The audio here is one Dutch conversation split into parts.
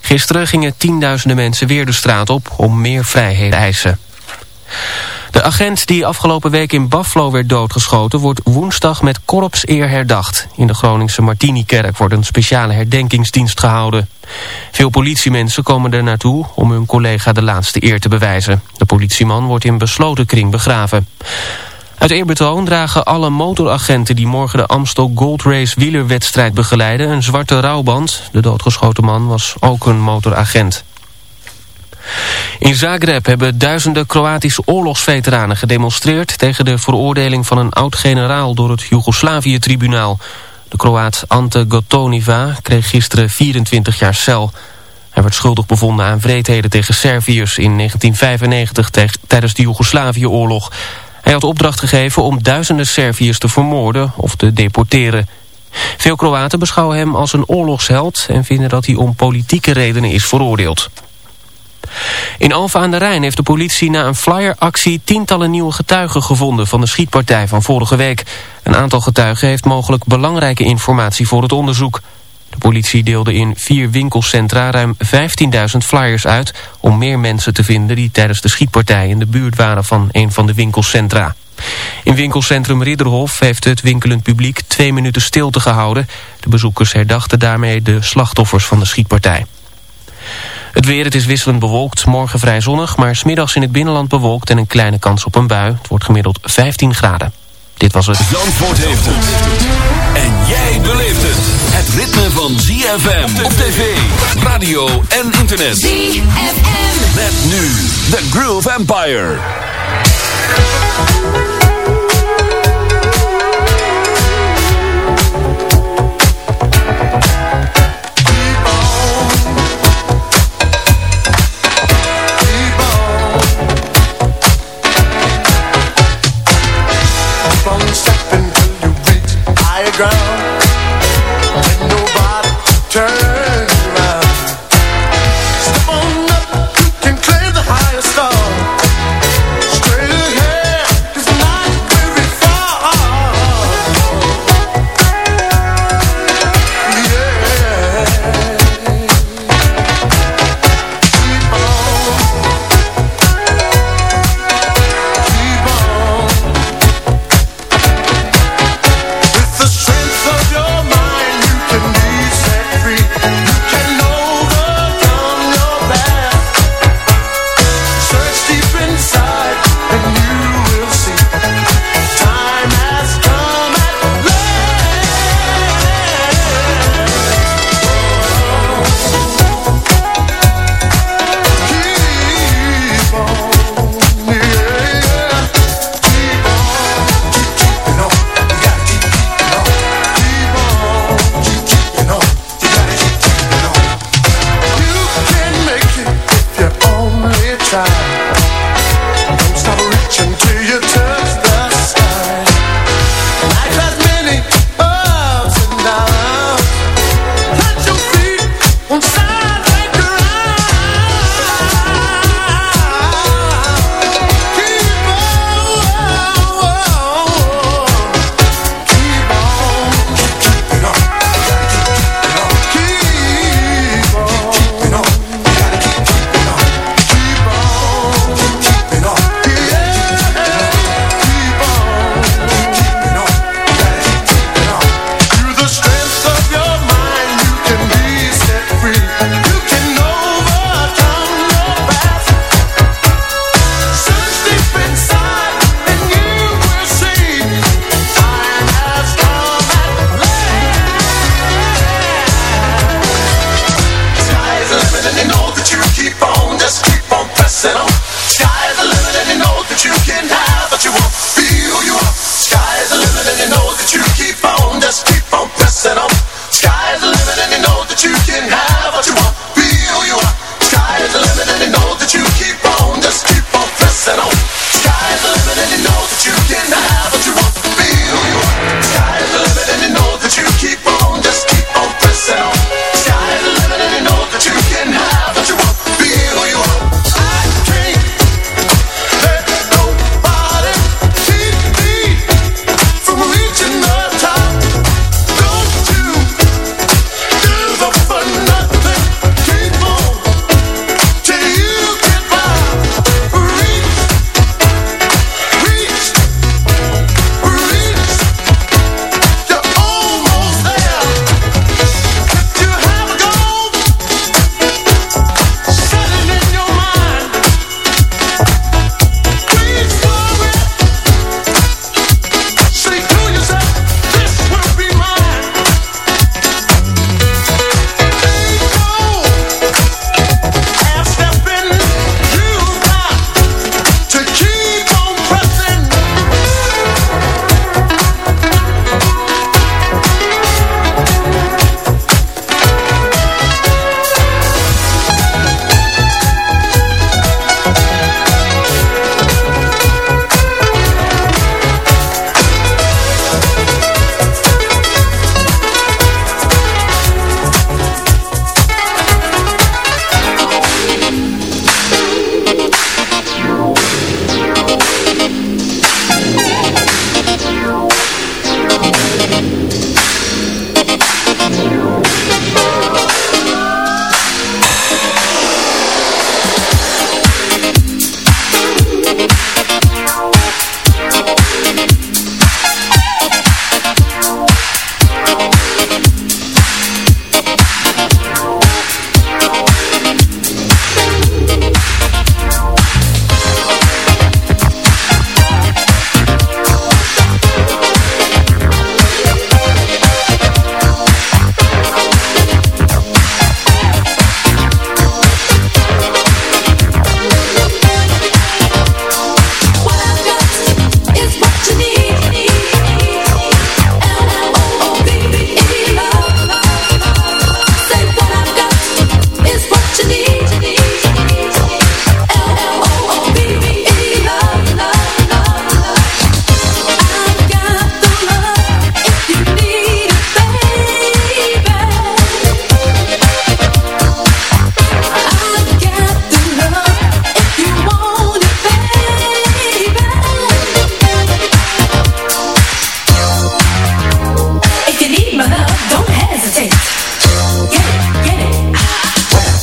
Gisteren gingen tienduizenden mensen weer de straat op om meer vrijheden eisen. De agent die afgelopen week in Buffalo werd doodgeschoten... wordt woensdag met korpseer herdacht. In de Groningse Martini-kerk wordt een speciale herdenkingsdienst gehouden. Veel politiemensen komen er naartoe om hun collega de laatste eer te bewijzen. De politieman wordt in besloten kring begraven. Uit eerbetoon dragen alle motoragenten die morgen de Amstel Gold Race wielerwedstrijd begeleiden... een zwarte rouwband. De doodgeschoten man was ook een motoragent. In Zagreb hebben duizenden Kroatische oorlogsveteranen gedemonstreerd... tegen de veroordeling van een oud-generaal door het Joegoslavië-tribunaal. De Kroaat Ante Gotoniva kreeg gisteren 24 jaar cel. Hij werd schuldig bevonden aan wreedheden tegen Serviërs in 1995 tijdens de Joegoslavië-oorlog. Hij had opdracht gegeven om duizenden Serviërs te vermoorden of te deporteren. Veel Kroaten beschouwen hem als een oorlogsheld en vinden dat hij om politieke redenen is veroordeeld. In Alphen aan de Rijn heeft de politie na een flyeractie tientallen nieuwe getuigen gevonden van de schietpartij van vorige week. Een aantal getuigen heeft mogelijk belangrijke informatie voor het onderzoek. Politie deelde in vier winkelcentra ruim 15.000 flyers uit om meer mensen te vinden die tijdens de schietpartij in de buurt waren van een van de winkelcentra. In winkelcentrum Ridderhof heeft het winkelend publiek twee minuten stilte gehouden. De bezoekers herdachten daarmee de slachtoffers van de schietpartij. Het weer, het is wisselend bewolkt. Morgen vrij zonnig, maar smiddags in het binnenland bewolkt en een kleine kans op een bui. Het wordt gemiddeld 15 graden. Dit was het. Zandvoort heeft het. En jij beleeft het. Het ritme van ZFM op tv, radio en internet. ZFM. Met nu The Groove Empire.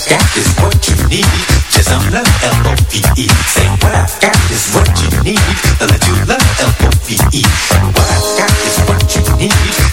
I've is what you need. Just I'm love, L-O-V-E. What I've got is what you need. To let you love, L-O-V-E. What I've is what you need.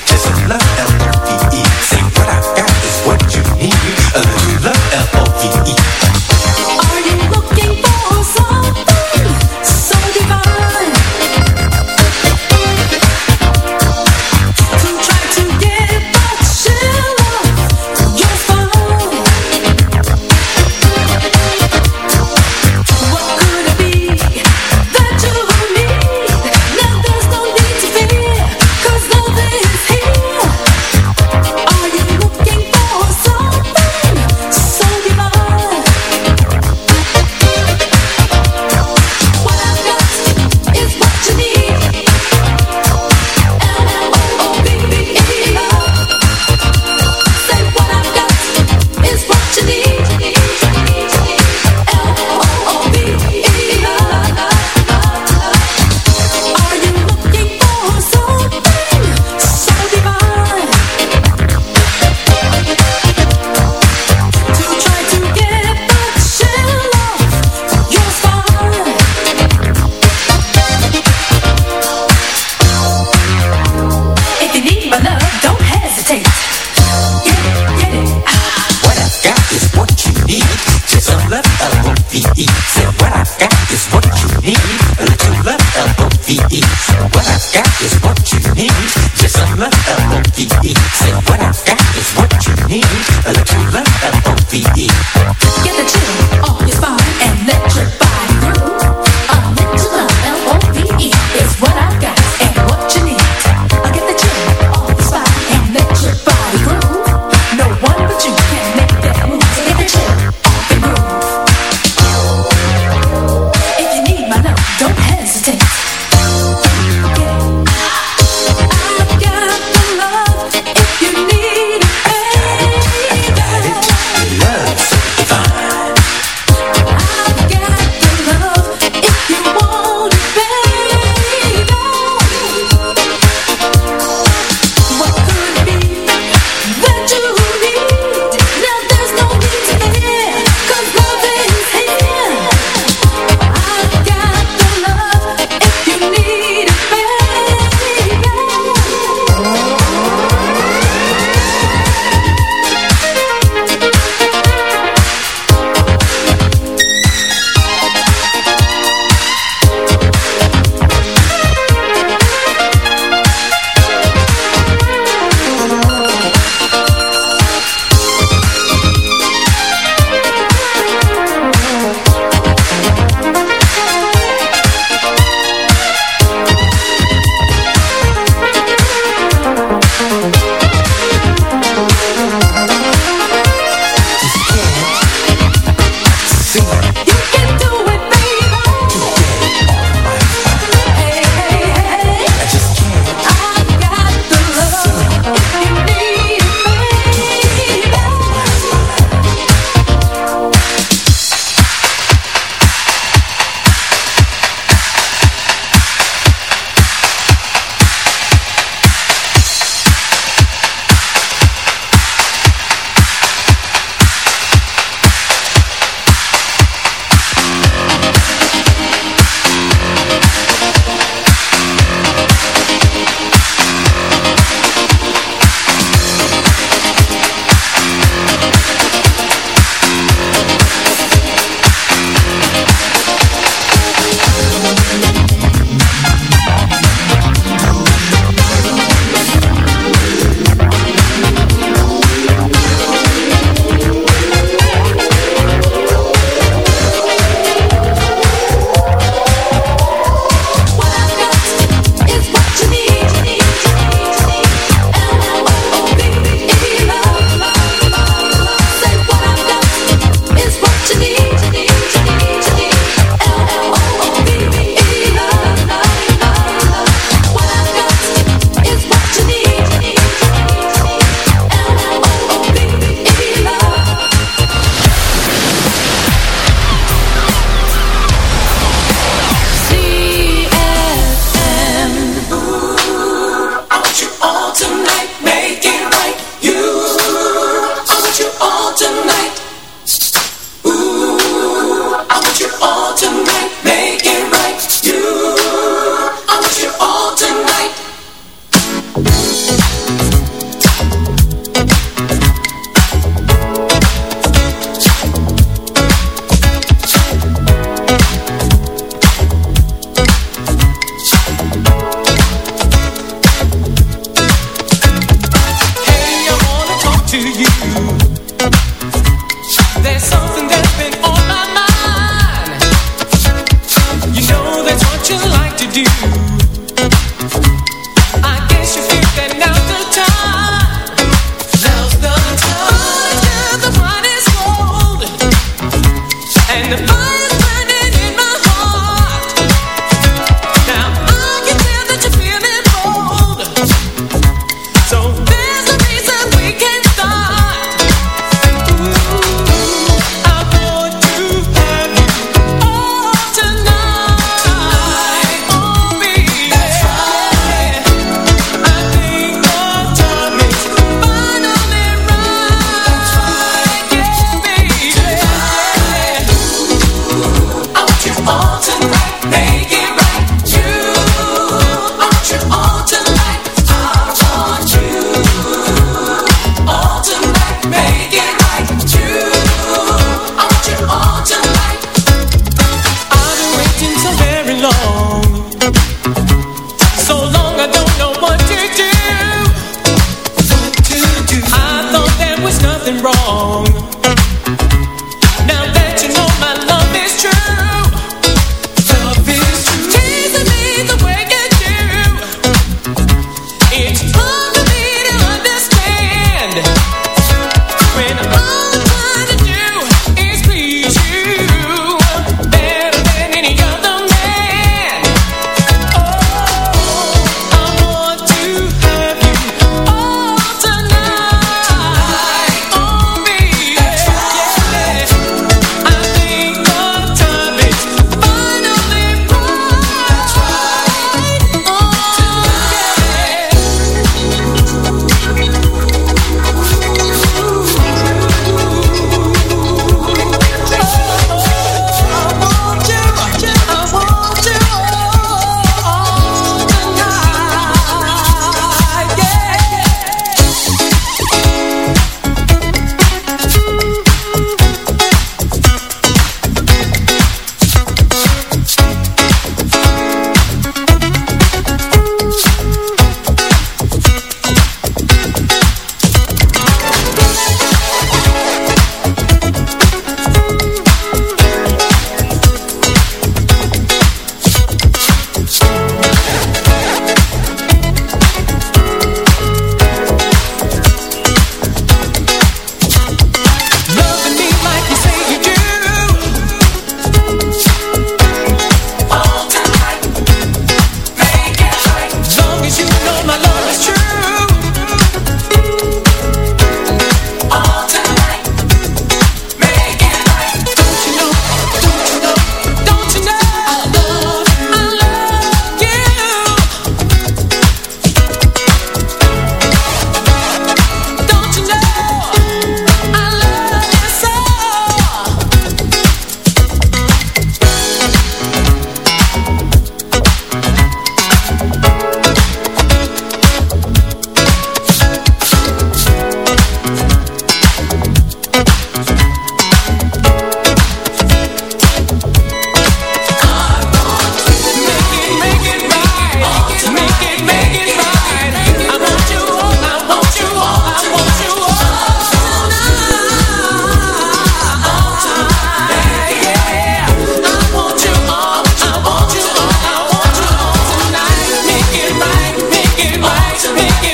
make it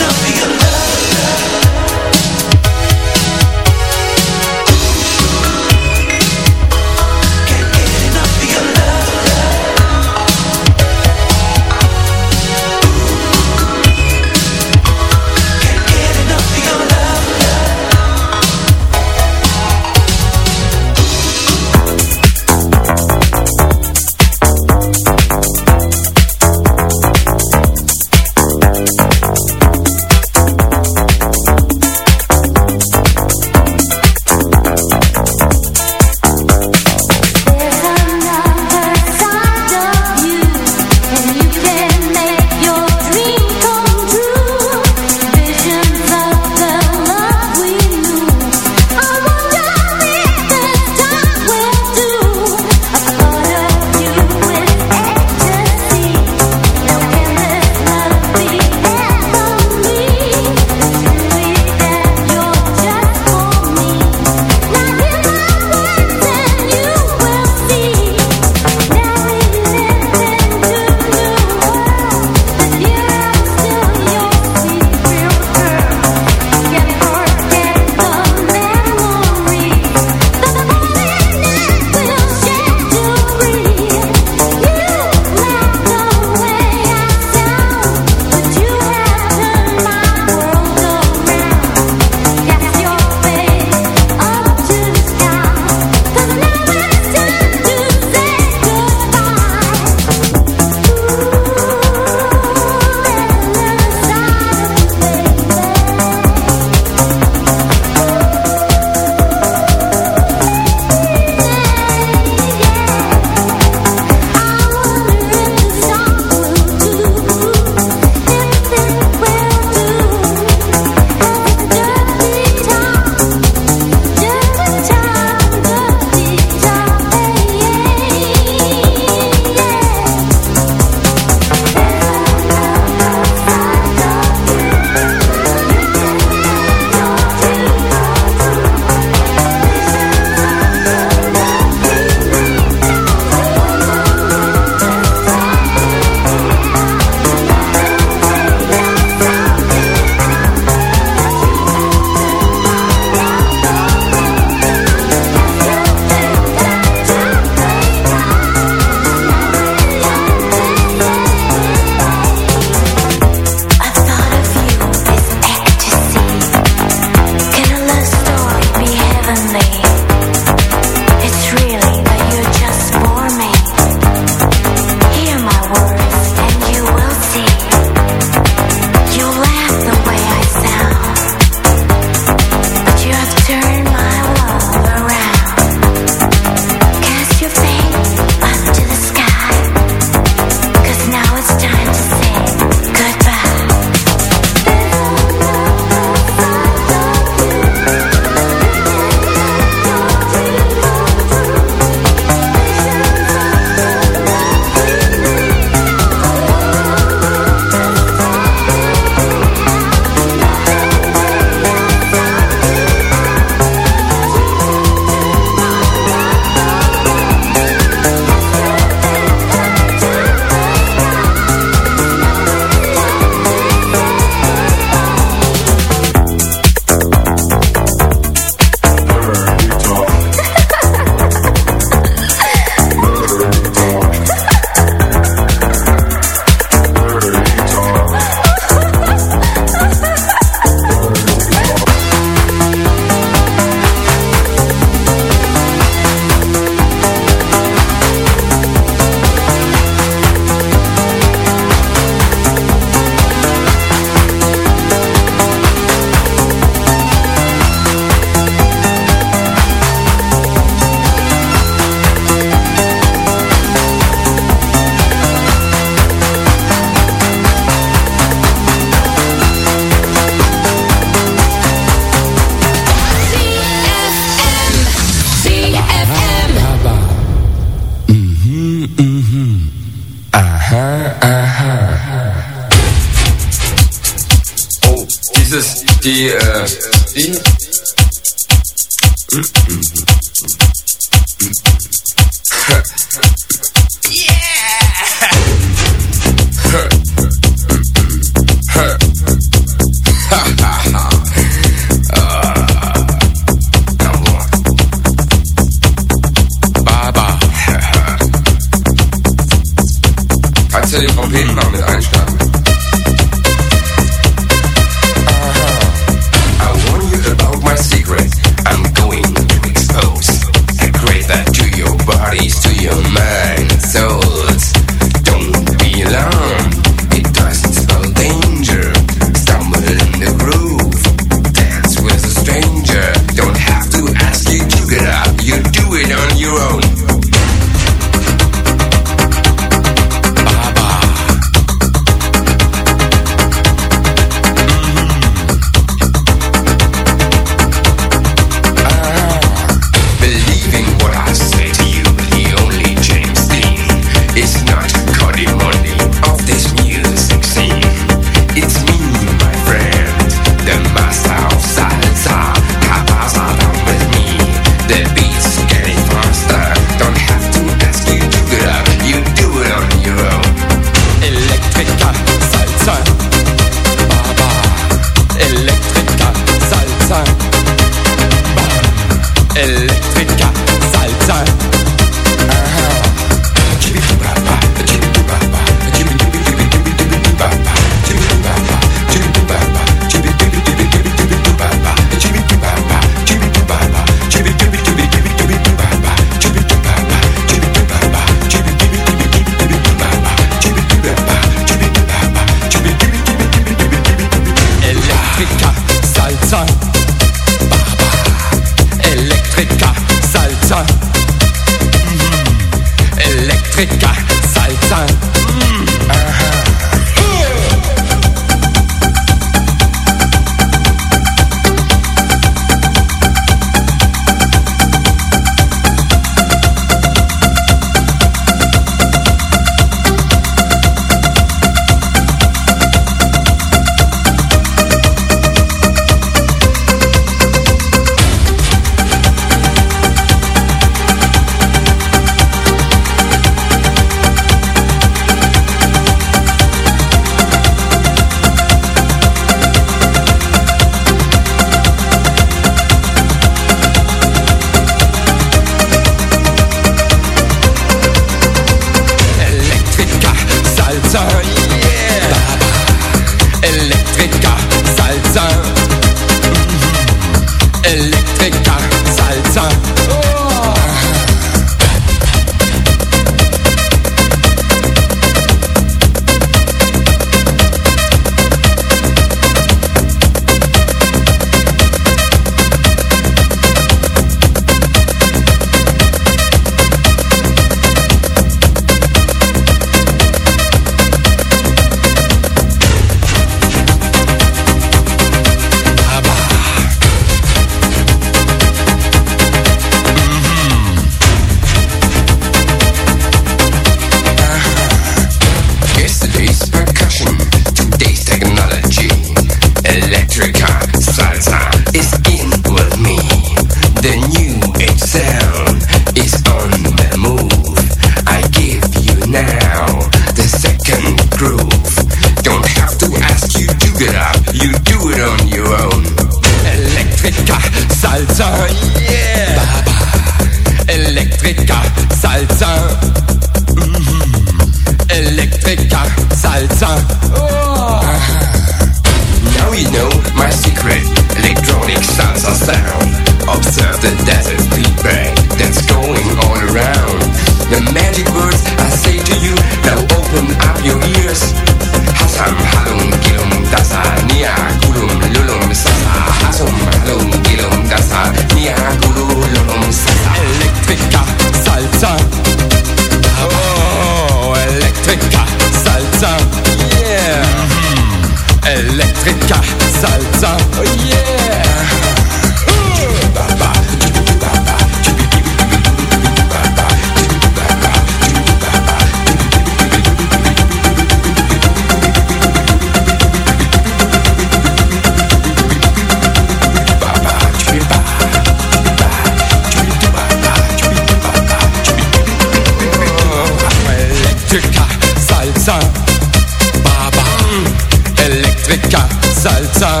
Salsa.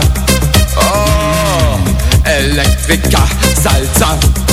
Oh, Elektrika Salsa.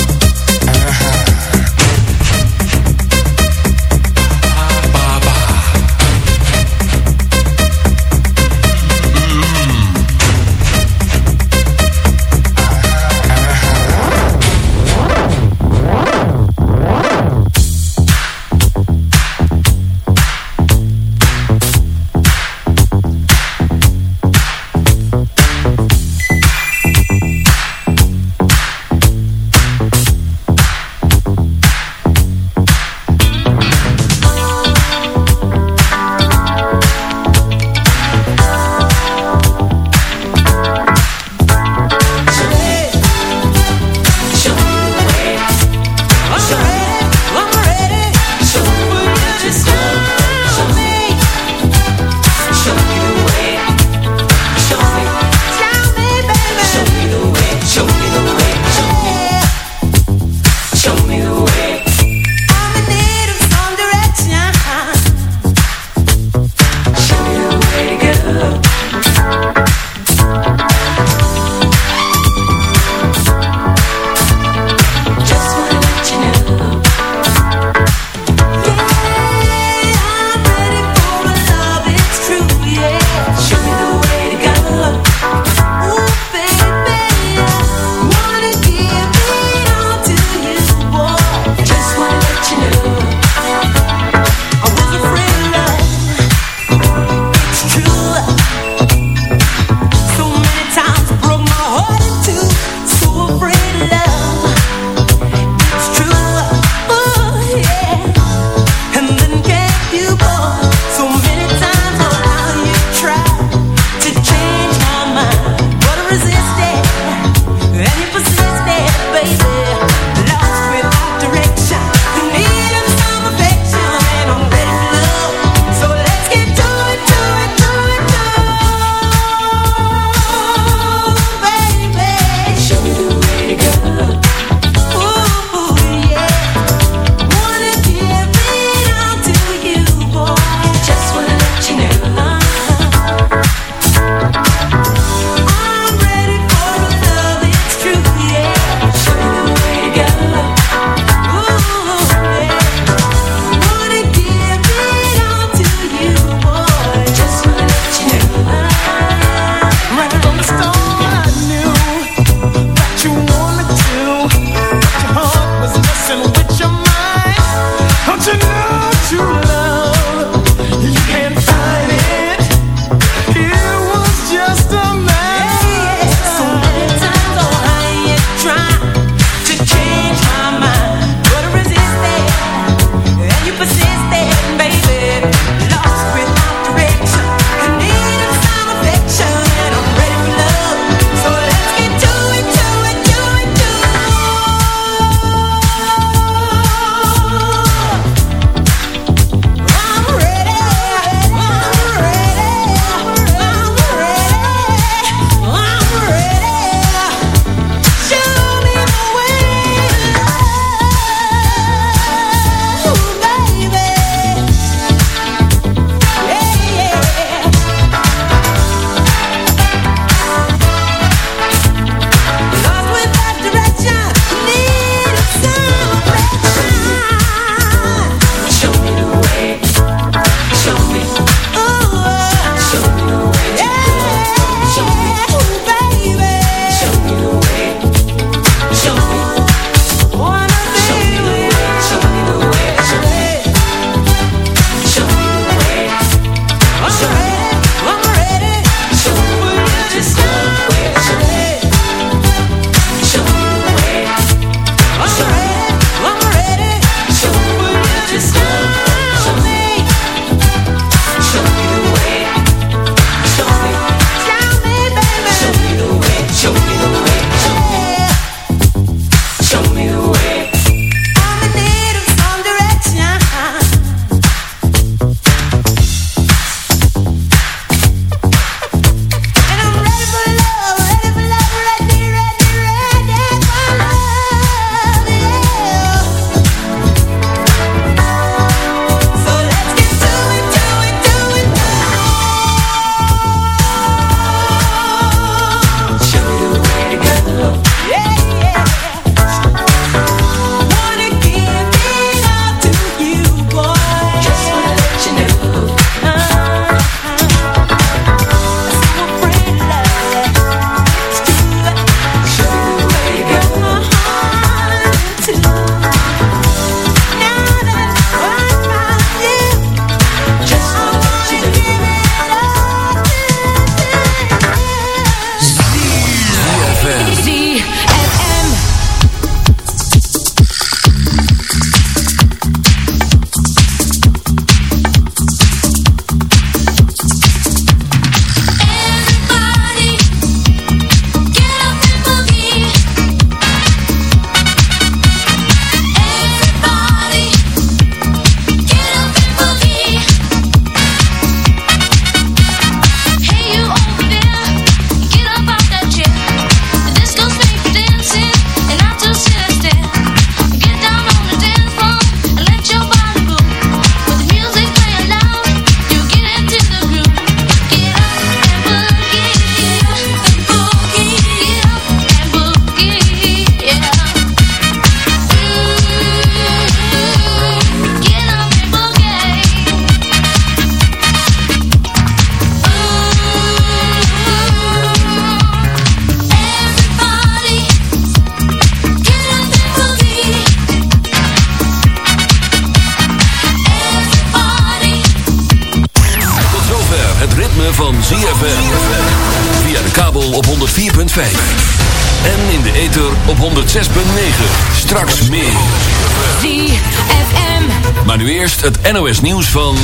Nu eerst het NOS nieuws van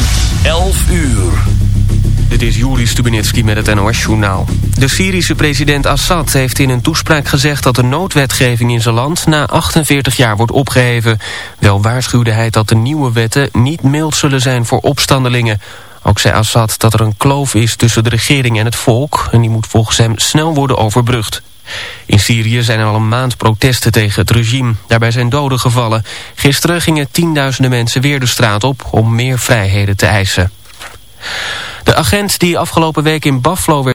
11 uur. Dit is Juri Stubenitski met het NOS-journaal. De Syrische president Assad heeft in een toespraak gezegd... dat de noodwetgeving in zijn land na 48 jaar wordt opgeheven. Wel waarschuwde hij dat de nieuwe wetten niet mild zullen zijn voor opstandelingen. Ook zei Assad dat er een kloof is tussen de regering en het volk... en die moet volgens hem snel worden overbrugd. In Syrië zijn er al een maand protesten tegen het regime. Daarbij zijn doden gevallen. Gisteren gingen tienduizenden mensen weer de straat op... om meer vrijheden te eisen. De agent die afgelopen week in Buffalo werd